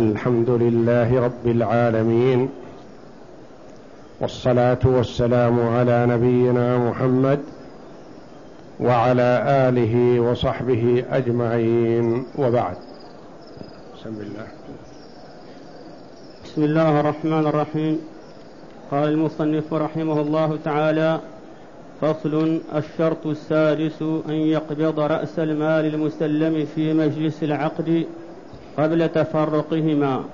الحمد لله رب العالمين والصلاة والسلام على نبينا محمد وعلى آله وصحبه أجمعين. وبعد. بسم الله. بسم الله الرحمن الرحيم. قال المصنف رحمه الله تعالى فصل الشرط السادس أن يقبض رأس المال المسلم في مجلس العقد قبل تفرقهما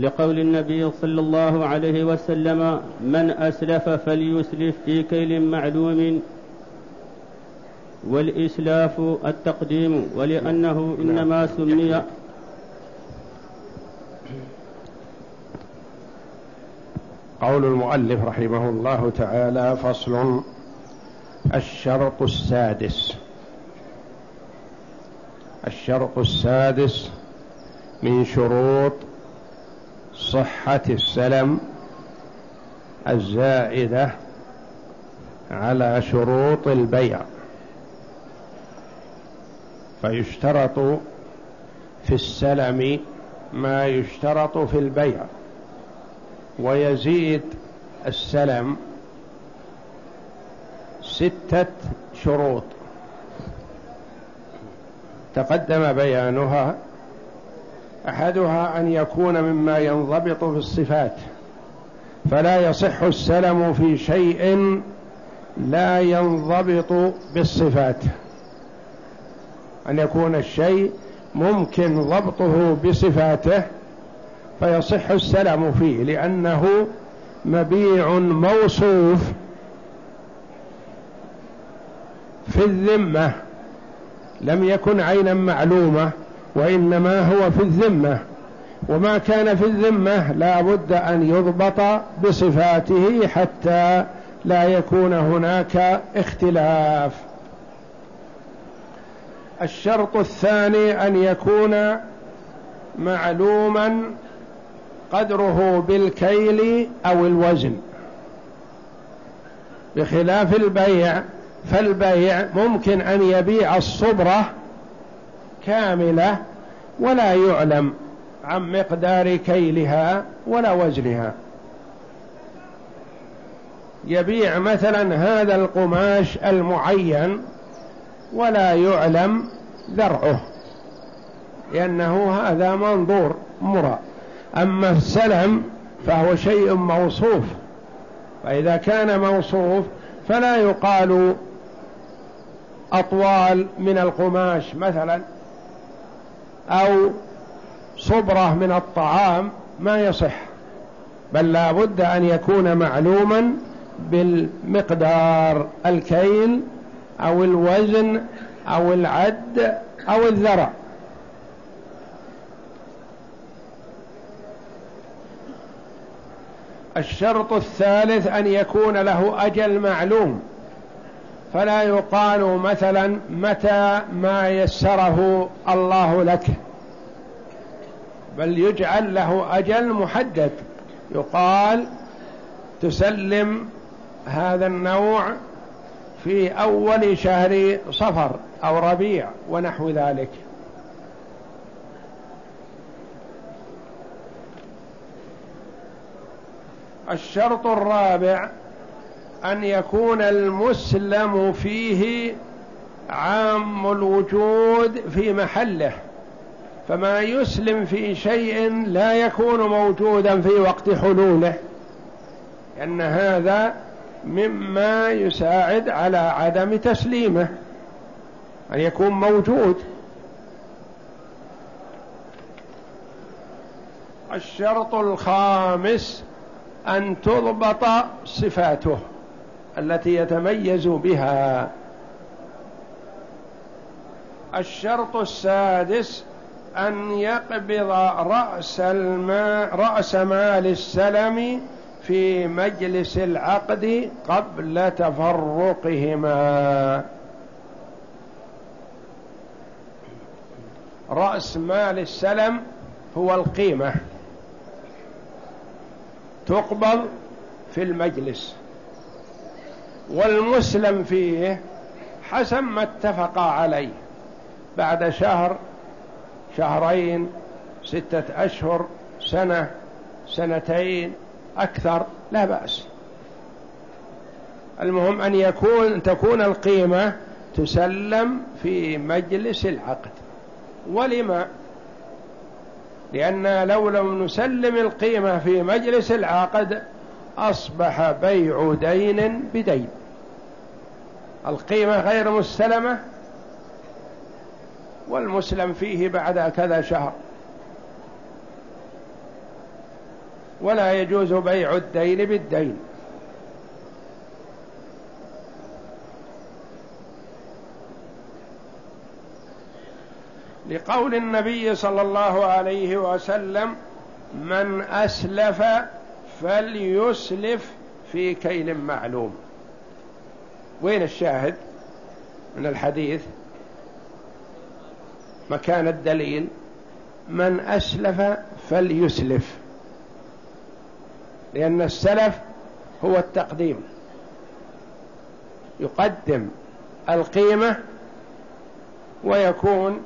لقول النبي صلى الله عليه وسلم من أسلف فليسلف في كيل معلوم. والإسلاف التقديم ولأنه إنما سمي قول المؤلف رحمه الله تعالى فصل الشرط السادس. الشرط السادس من شروط صحة السلم الزائدة على شروط البيع. فيشترط في السلم ما يشترط في البيع. ويزيد السلم ستة شروط. تقدم بيانها أحدها أن يكون مما ينضبط في الصفات فلا يصح السلم في شيء لا ينضبط بالصفات. أن يكون الشيء ممكن ضبطه بصفاته فيصح السلم فيه لأنه مبيع موصوف في الذمة. لم يكن عينا معلومة وإنما هو في الذمة. وما كان في الذمة لا بد أن يضبط بصفاته حتى لا يكون هناك اختلاف. الشرط الثاني أن يكون معلوما قدره بالكيل أو الوزن. بخلاف البيع فالبيع ممكن أن يبيع الصبرة كاملة ولا يعلم عن مقدار كيلها ولا وزنها. يبيع مثلا هذا القماش المعين ولا يعلم ذرعه لأنه هذا منظور مرى أما السلم فهو شيء موصوف فإذا كان موصوف فلا يقال أطوال من القماش مثلا أو صبرة من الطعام ما يصح بل لا بد أن يكون معلوما بالمقدار الكيل أو الوزن أو العد أو الذرع الشرط الثالث أن يكون له أجل معلوم. فلا يقال مثلا متى ما يسره الله لك بل يجعل له أجل محدد. يقال تسلم هذا النوع في أول شهر صفر أو ربيع ونحو ذلك. الشرط الرابع أن يكون المسلم فيه عام الوجود في محله فما يسلم في شيء لا يكون موجودا في وقت حلوله لأن هذا مما يساعد على عدم تسليمه أن يكون موجود. الشرط الخامس أن تضبط صفاته. التي يتميز بها. الشرط السادس أن يقبض رأس الماء رأس مال السلم في مجلس العقد قبل تفرقهما. رأس مال السلم هو القيمة تقبض في المجلس. والمسلم فيه حسب ما اتفق عليه بعد شهر شهرين ستة أشهر سنة سنتين أكثر لا بأس. المهم أن يكون تكون القيمة تسلم في مجلس العقد. ولما؟ لأن لو لم نسلم القيمة في مجلس العقد أصبح بيع دين بدين. القيمة غير مستلمة والمسلم فيه بعد كذا شهر. ولا يجوز بيع الدين بالدين. لقول النبي صلى الله عليه وسلم من أسلف فليسلف في كيل معلوم. وين الشاهد من الحديث؟ مكان الدليل. من أسلف فليسلف لأن السلف هو التقديم. يقدم القيمة ويكون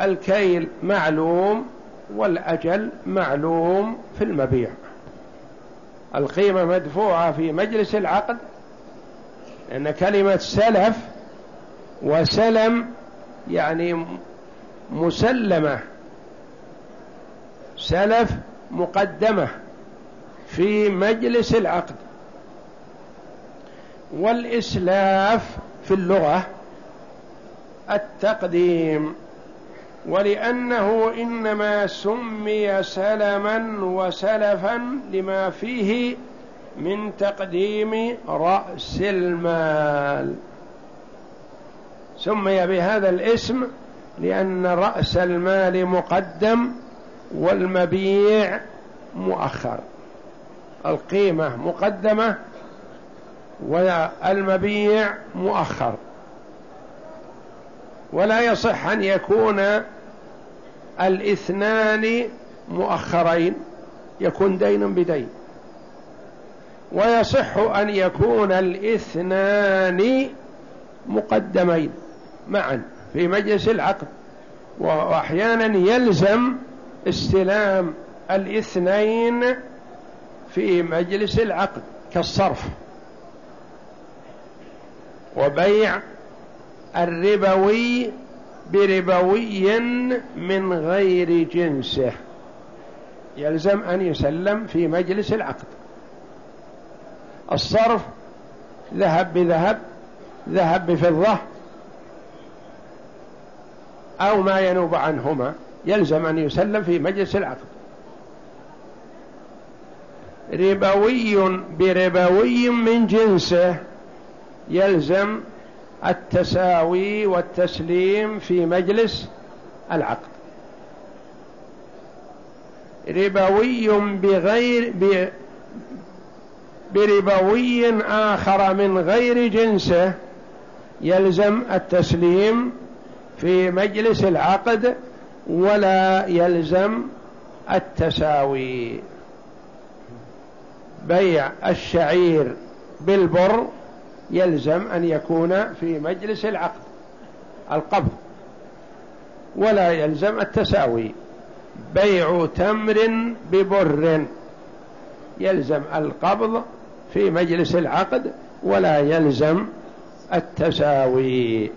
الكيل معلوم والأجل معلوم في المبيع. القيمة مدفوعة في مجلس العقد لأن كلمة سلف وسلم يعني مسلمة. سلف مقدمة في مجلس العقد. والإسلاف في اللغة التقديم. ولأنه إنما سمي سلما وسلفا لما فيه من تقديم رأس المال. سمي بهذا الاسم لأن رأس المال مقدم والمبيع مؤخر. القيمة مقدمة والمبيع مؤخر. ولا يصح أن يكون الاثنان مؤخرين يكون دين بدين. ويصح أن يكون الاثنان مقدمين معا في مجلس العقد. وأحيانا يلزم استلام الاثنين في مجلس العقد كالصرف. وبيع الربوي بربوي من غير جنسه. يلزم أن يسلم في مجلس العقد. الصرف ذهب بذهب ذهب بفضة أو ما ينوب عنهما يلزم أن يسلم في مجلس العقد. ربوي بربوي من جنسه يلزم التساوي والتسليم في مجلس العقد. ربوي بغير بربوي آخر من غير جنسه يلزم التسليم في مجلس العقد ولا يلزم التساوي. بيع الشعير بالبر يلزم أن يكون في مجلس العقد القبض ولا يلزم التساوي. بيع تمر ببر يلزم القبض في مجلس العقد ولا يلزم التساوي.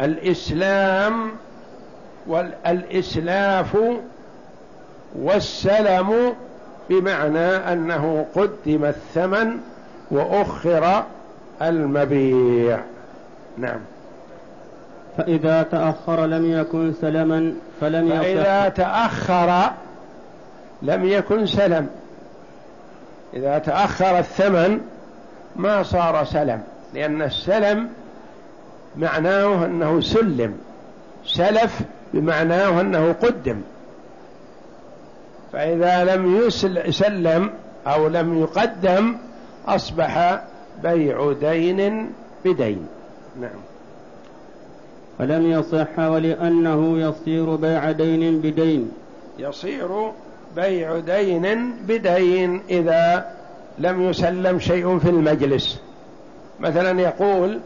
الإسلام والإسلاف والسلم بمعنى أنه قدم الثمن وأخر المبيع. نعم. فإذا تأخر لم يكن سلما فلم يصح. فإذا تأخر لم يكن سلم. إذا تأخر الثمن ما صار سلم لأن السلم معناه أنه سلم. سلف بمعناه أنه قدم. فإذا لم يسلم أو لم يقدم أصبح بيع دين بدين. نعم. فلم يصح ولأنه يصير بيع دين بدين. يصير بيع دين بدين إذا لم يسلم شيء في المجلس. مثلا يقول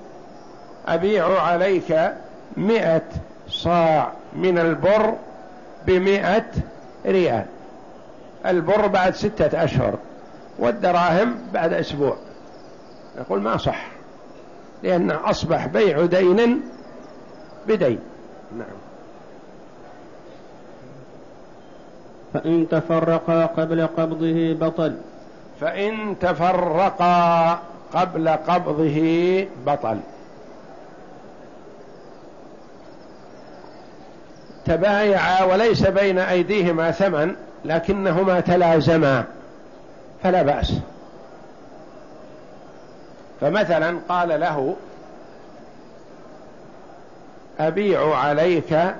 أبيع عليك مئة صاع من البر بمئة ريال. البر بعد ستة أشهر والدراهم بعد أسبوع. يقول ما صح لأنه أصبح بيع دين بدين. نعم. فإن تفرقا قبل قبضه بطل. فإن تفرقا قبل قبضه بطل. تبايعا وليس بين أيديهما ثمن لكنهما تلازما. فلا بأس. فمثلا قال له أبيع عليك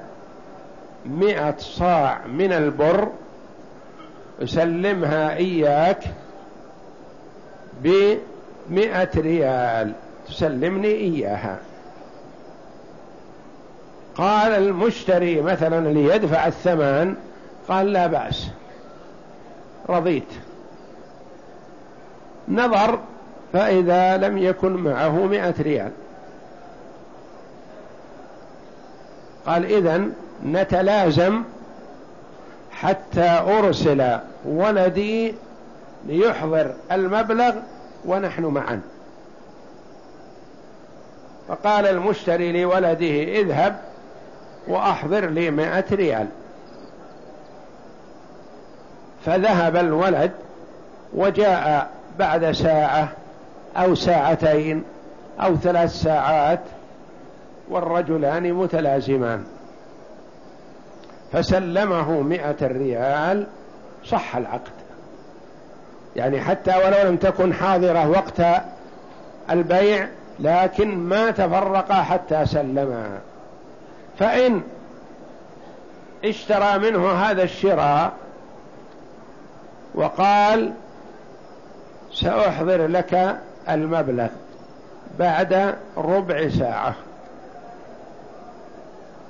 مئة صاع من البر أسلمها إياك بمئة ريال تسلمني إياها. قال المشتري مثلا ليدفع الثمن قال لا بأس. رضيت. نظر فإذا لم يكن معه مئة ريال. قال إذن نتلازم حتى أرسل ولدي ليحضر المبلغ ونحن معا. فقال المشتري لولده اذهب وأحضر لي مائة ريال. فذهب الولد وجاء بعد ساعة أو ساعتين أو ثلاث ساعات والرجلان متلازمان. فسلمه مئة ريال صح العقد. يعني حتى ولو لم تكن حاضرة وقت البيع لكن ما تفرقا حتى سلما. فإن اشترى منه هذا الشراء وقال سأحضر لك المبلغ بعد ربع ساعة.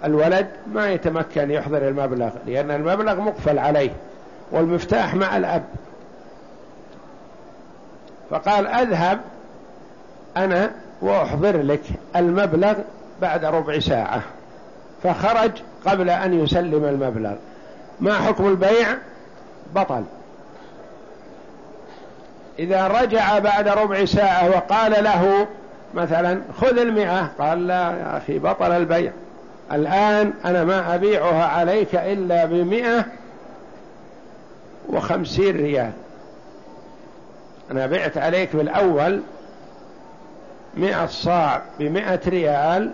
الولد ما يتمكن يحضر المبلغ لأن المبلغ مقفل عليه والمفتاح مع الأب. فقال أذهب أنا وأحضر لك المبلغ بعد ربع ساعة. فخرج قبل أن يسلم المبلغ. ما حكم البيع؟ بطل. إذا رجع بعد ربع ساعة وقال له مثلا خذ المئة قال لا يا أخي بطل البيع. الآن أنا ما أبيعها عليك إلا بمئة وخمسين ريال. أنا بعت عليك بالأول مئة صاع بمئة ريال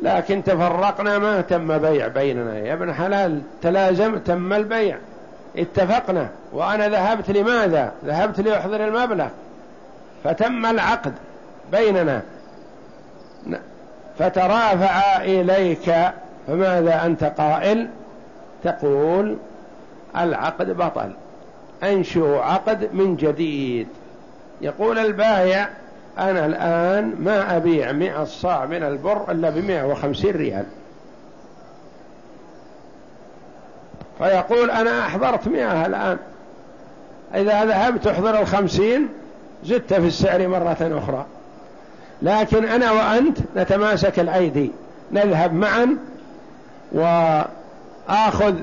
لكن تفرقنا ما تم بيع بيننا. يا ابن حلال تلازم تم البيع. اتفقنا. وأنا ذهبت لماذا؟ ذهبت لأحضر المبلغ. فتم العقد بيننا. فترافع إليك فماذا أنت قائل؟ تقول العقد بطل أنشئ عقد من جديد. يقول البايع أنا الآن ما أبيع مئة صاع من البر إلا بمئة وخمسين ريال. فيقول أنا أحضرت مئة الآن. إذا ذهبت تحضر الخمسين زدت في السعر مرة أخرى. لكن أنا وأنت نتماسك الأيدي نذهب معا وآخذ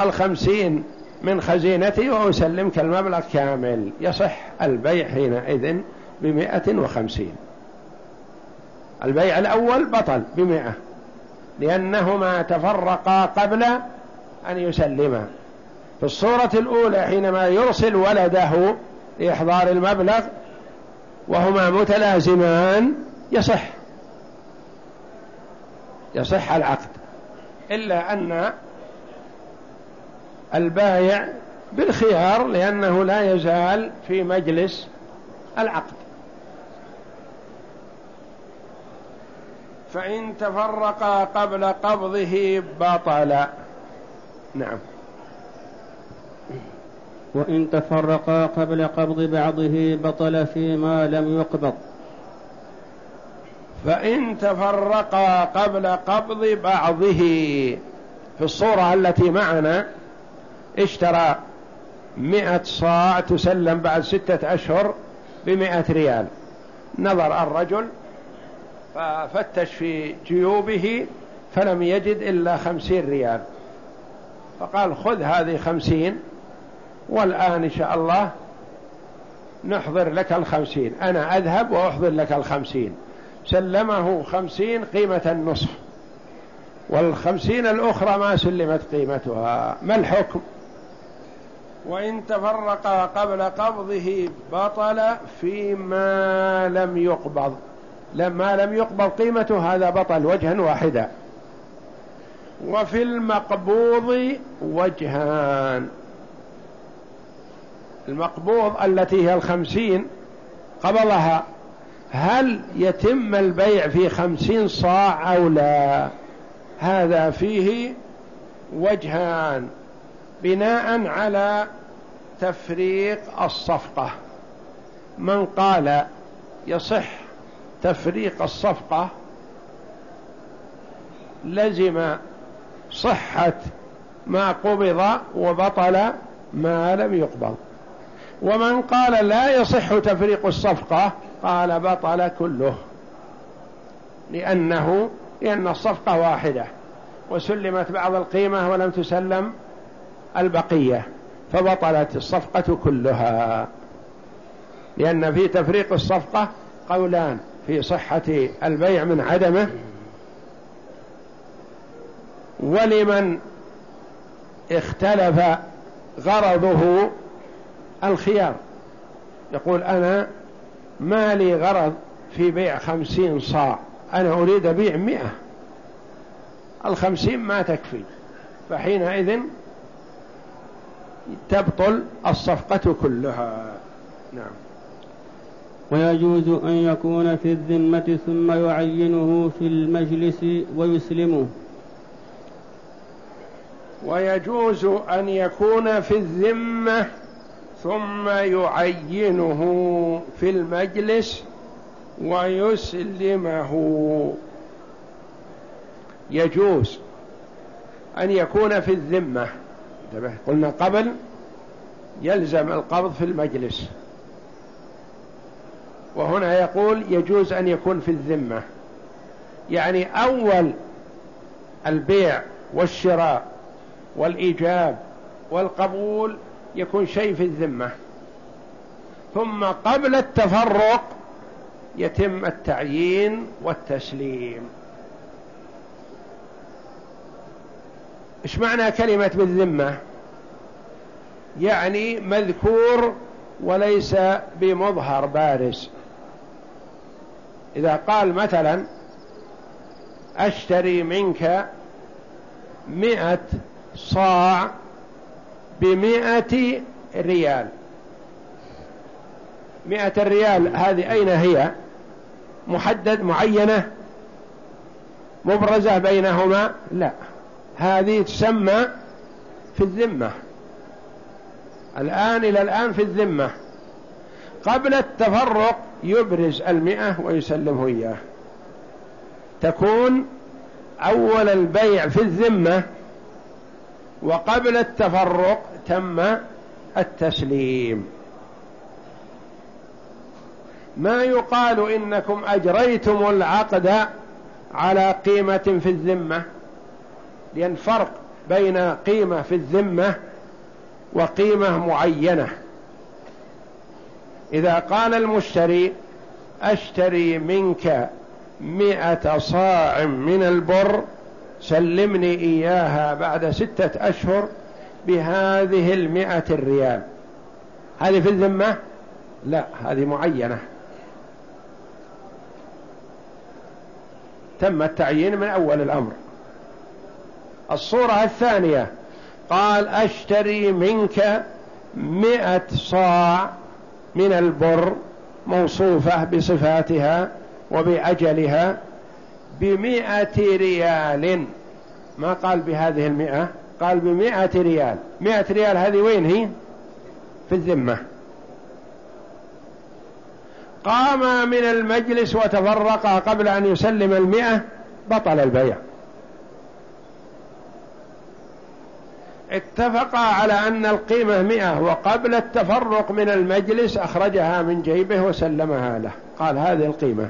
الخمسين من خزينتي وأسلمك المبلغ كامل يصح البيع حينئذ بمئة وخمسين. البيع الأول بطل بمئة لأنهما تفرقا قبل أن يسلما. في الصورة الأولى حينما يرسل ولده لإحضار المبلغ وهما متلازمان يصح. يصح العقد. إلا أن البايع بالخيار لأنه لا يزال في مجلس العقد. فإن تفرقا قبل قبضه بطل نعم. وإن تفرقا قبل قبض بعضه بطل فيما لم يقبض. فإن تفرقا قبل قبض بعضه في الصورة التي معنا اشترى مئة صاع تسلم بعد ستة أشهر بمئة ريال. نظر الرجل ففتش في جيوبه فلم يجد إلا خمسين ريال. فقال خذ هذه خمسين والآن إن شاء الله نحضر لك الخمسين. أنا أذهب وأحضر لك الخمسين. سلمه خمسين قيمة النصف والخمسين الأخرى ما سلمت قيمتها. ما الحكم؟ وإن تفرق قبل قبضه بطل فيما لم يقبض. لما لم يقبض قيمته هذا بطل وجها واحدا. وفي المقبوض وجهان. المقبوض التي هي الخمسين قبضها. هل يتم البيع في خمسين صاع أو لا؟ هذا فيه وجهان. بناء على تفريق الصفقة. من قال يصح تفريق الصفقة؟ لزم صحة ما قبض وبطل ما لم يقبض. ومن قال لا يصح تفريق الصفقة قال بطل كله. لأنه لأن الصفقة واحدة. وسلمت بعض القيمة ولم تسلم البقية. فبطلت الصفقة كلها. لأن في تفريق الصفقة قولان. في صحة البيع من عدمه. ولمن اختلف غرضه الخيار. يقول أنا ما لي غرض في بيع خمسين صاع. أنا أريد أبيع مئة. الخمسين ما تكفي. فحينئذ تبطل الصفقة كلها. نعم. ويجوز أن يكون في الذمة ثم يعينه في المجلس ويسلمه. ويجوز أن يكون في الذمة ثم يعينه في المجلس ويسلمه. يجوز أن يكون في الذمة. قلنا قبل يلزم القبض في المجلس. وهنا يقول يجوز أن يكون في الذمة. يعني أول البيع والشراء والإيجاب والقبول يكون شيء في الذمة. ثم قبل التفرق يتم التعيين والتسليم. إيش معنى كلمة بالذمة؟ يعني مذكور وليس بمظهر بارز. إذا قال مثلا أشتري منك مئة صاع بمئة ريال. مئة الريال هذه أين هي؟ محدد معينة؟ مبرزة بينهما؟ لا. هذه تسمى في الذمة. الآن إلى الآن في الذمة. قبل التفرق يبرز المئة ويسلمه إياه. تكون أول البيع في الذمة وقبل التفرق تم التسليم. ما يقال إنكم أجريتم العقد على قيمة في الذمة لأن فرق بين قيمة في الذمة وقيمة معينة. إذا قال المشتري أشتري منك مئة صاع من البر سلمني إياها بعد ستة أشهر بهذه المئة الريال. هذه في الذمة؟ لا هذه معينة. تم التعيين من أول الأمر. الصورة الثانية قال أشتري منك مئة صاع من البر موصوفة بصفاتها وبأجلها بمئة ريال. ما قال بهذه المئة؟ قال بمئة ريال. مئة ريال هذه وين هي؟ في الذمة. قام من المجلس وتفرقا قبل أن يسلم المئة بطل البيع. اتفقا على أن القيمة مئة وقبل التفرق من المجلس أخرجها من جيبه وسلمها له. قال هذه القيمة.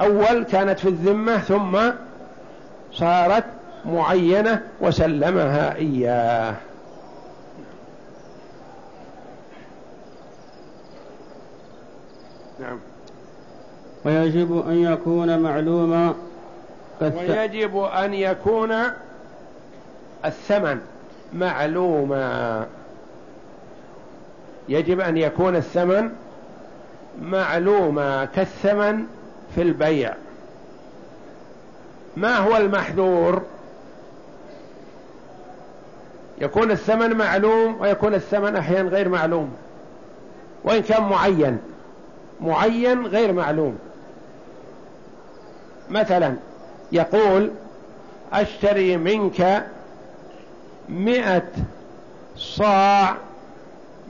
أول كانت في الذمة ثم صارت معينة وسلمها إياه. نعم. ويجب أن يكون معلوما ويجب أن يكون الثمن معلوما. يجب أن يكون الثمن معلوما كالثمن في البيع. ما هو المحذور؟ يكون الثمن معلوم ويكون الثمن أحيانا غير معلوم. وإن كان معين معين غير معلوم. مثلا يقول أشتري منك مئة صاع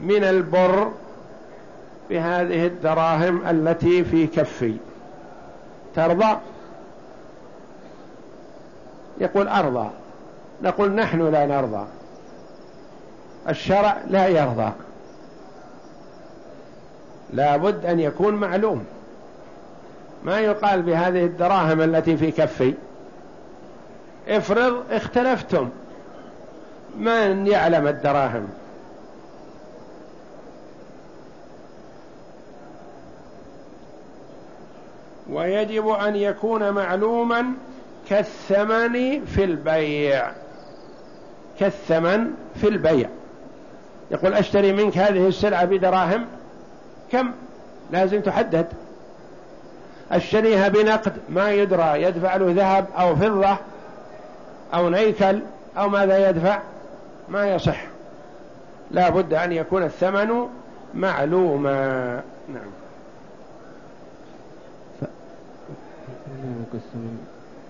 من البر بهذه الدراهم التي في كفي. ترضى؟ يقول أرضى. نقول نحن لا نرضى. الشرع لا يرضى. لا بد أن يكون معلوم. ما يقال بهذه الدراهم التي في كفي. افرض اختلفتم. من يعلم الدراهم؟ ويجب أن يكون معلوما كالثمن في البيع. كالثمن في البيع. يقول أشتري منك هذه السلعة بدراهم؟ كم؟ لازم تحدد. أشتريها بنقد؟ ما يدرى. يدفع له ذهب أو فضة أو نيكل أو ماذا يدفع؟ ما يصح. لا بد أن يكون الثمن معلوما. نعم.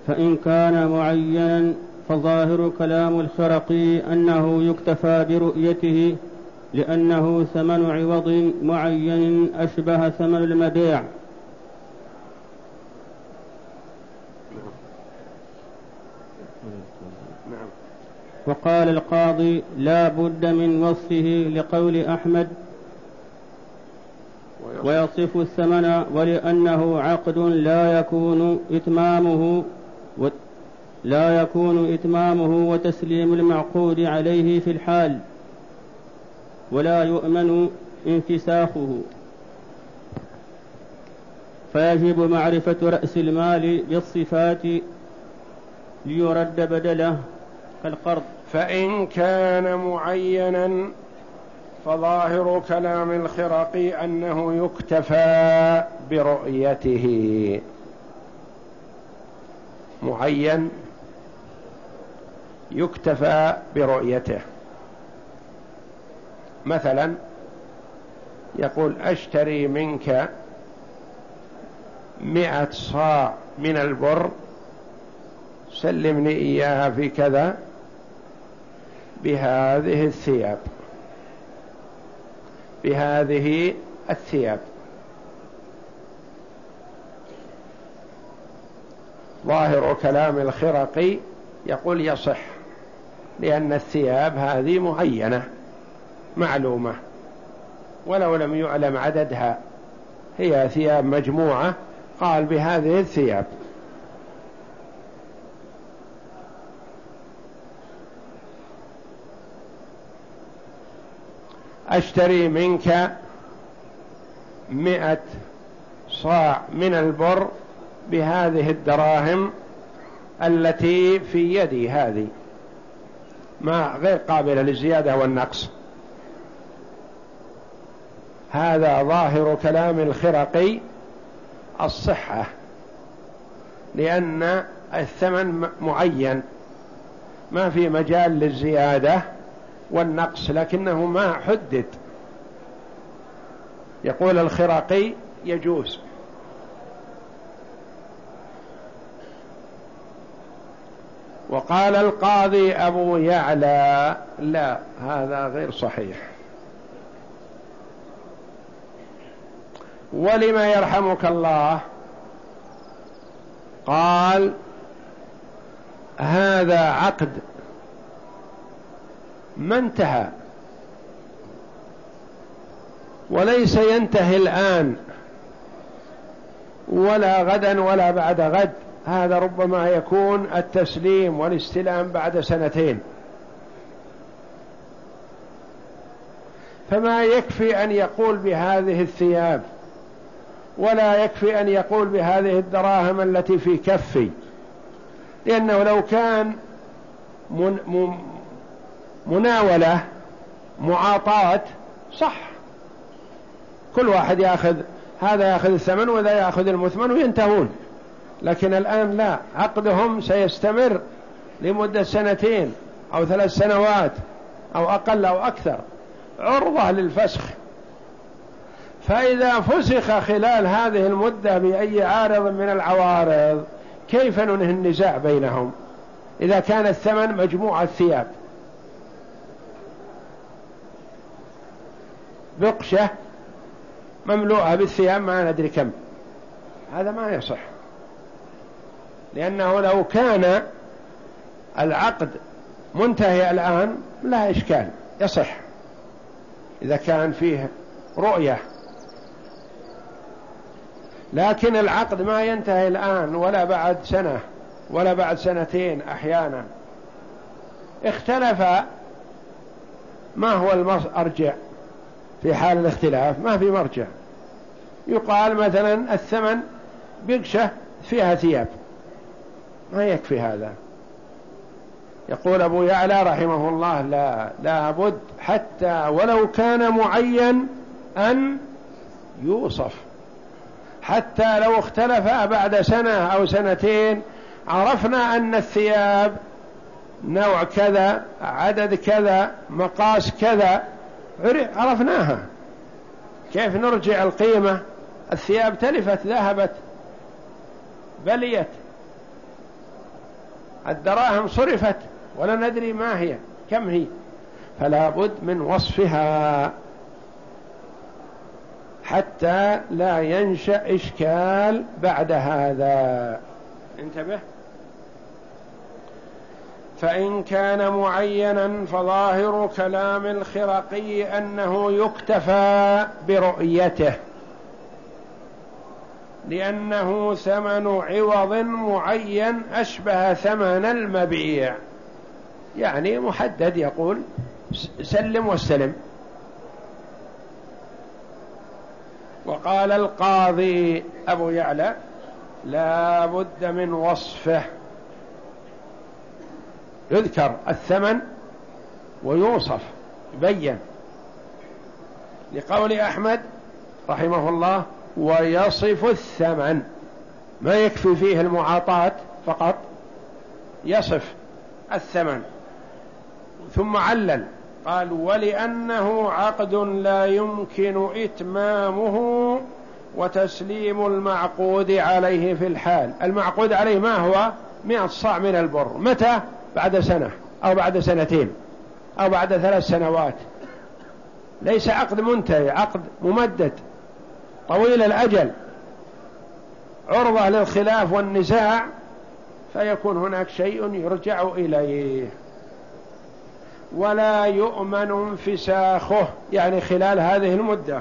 فإن كان معينا فظاهر كلام الخرقي أنه يكتفى برؤيته لأنه ثمن عوض معين أشبه ثمن المبيع وقال القاضي لا بد من وصفه لقول أحمد ويصف. الثمن ولأنه عقد لا يكون إتمامه لا يكون إتمامه وتسليم المعقود عليه في الحال ولا يؤمن انفساخه. فيجب معرفة رأس المال بالصفات ليرد بدله كالقرض. فإن كان معينا فظاهر كلام الخرقي أنه يكتفى برؤيته. معين يكتفى برؤيته. مثلا يقول أشتري منك مئة صاع من البر سلمني إياها في كذا بهذه الثياب. بهذه الثياب. ظاهر كلام الخرقي يقول يصح لأن الثياب هذه معينة معلومة ولو لم يعلم عددها هي ثياب مجموعة قال بهذه الثياب. أشتري منك مئة صاع من البر بهذه الدراهم التي في يدي هذه. ما غير قابلة للزيادة والنقص. هذا ظاهر كلام الخرقي الصحة لأن الثمن معين. ما في مجال للزيادة. والنقص لكنه ما حدد. يقول الخراقي يجوز. وقال القاضي أبو يعلى لا هذا غير صحيح. ولما يرحمك الله؟ قال هذا عقد ما انتهى. وليس ينتهي الآن. ولا غدا ولا بعد غد. هذا ربما يكون التسليم والاستلام بعد سنتين. فما يكفي أن يقول بهذه الثياب ولا يكفي أن يقول بهذه الدراهم التي في كفي. لأنه لو كان مناولة معاطاة صح. كل واحد ياخذ هذا ياخذ الثمن وذا ياخذ المثمن وينتهون. لكن الآن لا عقدهم سيستمر لمدة سنتين أو ثلاث سنوات أو أقل أو أكثر. عرضة للفسخ. فإذا فسخ خلال هذه المدة بأي عارض من العوارض كيف ننهي النزاع بينهم؟ إذا كان الثمن مجموعة ثياب بقشة مملوءة بالثياب ما ندري كم. هذا ما يصح. لأنه لو كان العقد منتهي الآن لا إشكال يصح. إذا كان فيه رؤية. لكن العقد ما ينتهي الآن ولا بعد سنة ولا بعد سنتين أحيانا. اختلف ما هو المرجع في حال الاختلاف ما في مرجع. يقال مثلا الثمن بقشة فيها ثياب. ما يكفي هذا. يقول أبو يعلى رحمه الله لا لا بد حتى ولو كان معين أن يوصف. حتى لو اختلف بعد سنة أو سنتين عرفنا أن الثياب نوع كذا عدد كذا مقاس كذا. عرفناها. كيف نرجع القيمة؟ الثياب تلفت ذهبت بليت. الدراهم صرفت ولا ندري ما هي كم هي. فلا بد من وصفها. حتى لا ينشأ إشكال بعد هذا. انتبه. فإن كان معينا فظاهر كلام الخرقي أنه يكتفى برؤيته لأنه ثمن عوض معين أشبه ثمن المبيع. يعني محدد يقول سلم واستلم. وقال القاضي أبو يعلى لا بد من وصفه. يذكر الثمن ويوصف يبين. لقول أحمد رحمه الله ويصف الثمن. ما يكفي فيه المعاطاة فقط يصف الثمن. ثم علل قال ولأنه عقد لا يمكن إتمامه وتسليم المعقود عليه في الحال. المعقود عليه ما هو؟ مئة صاع من البر. متى؟ بعد سنة أو بعد سنتين أو بعد ثلاث سنوات. ليس عقد منتهي عقد ممدد طويل الأجل. عرضة للخلاف والنزاع فيكون هناك شيء يرجع إليه. ولا يؤمن انفساخه يعني خلال هذه المدة.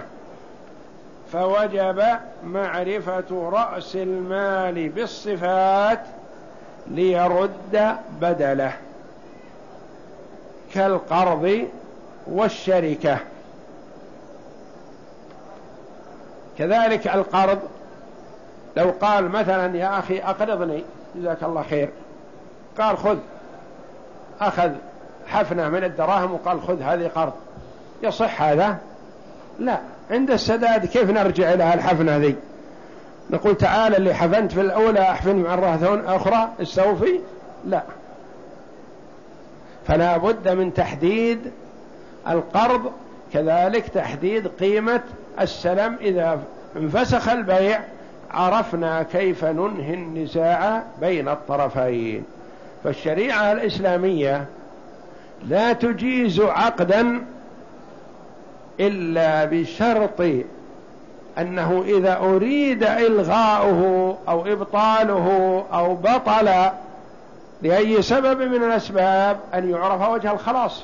فوجب معرفة رأس المال بالصفات ليرد بدله كالقرض والشركة. كذلك القرض لو قال مثلا يا أخي أقرضني جزاك الله خير. قال خذ أخذ حفنة من الدراهم وقال خذ هذه قرض. يصح هذا؟ لا. عند السداد كيف نرجع إلى الحفنة ذي نقول تعال اللي حفنت في الأولى أحفن مرة أخرى استوفي لا. فلا بد من تحديد القرض كذلك تحديد قيمة السلم. إذا انفسخ البيع عرفنا كيف ننهي النزاع بين الطرفين. فالشريعة الإسلامية لا تجيز عقدا إلا بشرط أنه إذا أريد إلغاؤه أو إبطاله أو بطل لأي سبب من الأسباب أن يعرف وجه الخلاص.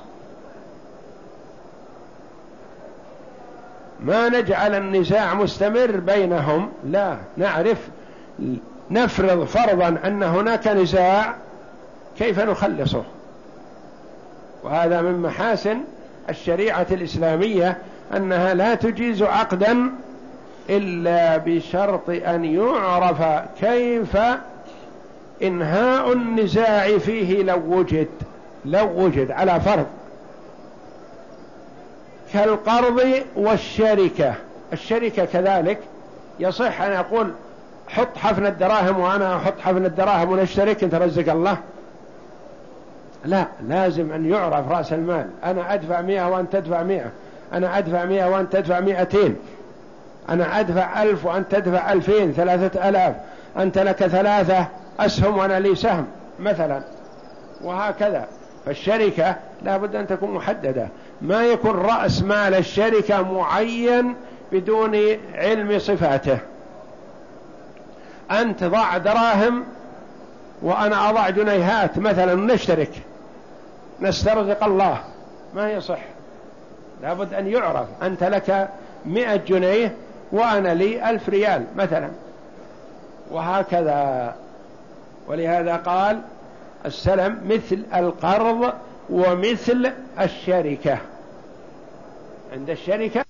ما نجعل النزاع مستمر بينهم؟ لا نعرف نفرض فرضا أن هناك نزاع كيف نخلصه؟ وهذا من محاسن الشريعة الإسلامية أنها لا تجيز عقدا إلا بشرط أن يعرف كيف إنهاء النزاع فيه لو وجد لو وجد على فرض. كالقرض والشركة. الشركة كذلك. يصح أن أقول حط حفن الدراهم وأنا أحط حفن الدراهم ونشترك أنت رزق الله. لا لازم أن يعرف رأس المال. أنا أدفع مئة وأنت تدفع مئة. أنا أدفع مئة وأنت تدفع مئتين. أنا أدفع ألف وأنت تدفع ألفين ثلاثة ألاف. أنت لك ثلاثة أسهم وأنا لي سهم مثلا. وهكذا. فالشركة لا بد أن تكون محددة. ما يكون رأس مال الشركة معين بدون علم صفاته. أنت ضع دراهم وأنا أضع جنيهات مثلا نشترك. نسترزق الله. ما يصح. لابد أن يعرف. أنت لك مئة جنيه وأنا لي ألف ريال مثلا. وهكذا. ولهذا قال السلم مثل القرض ومثل الشركة. عند الشركة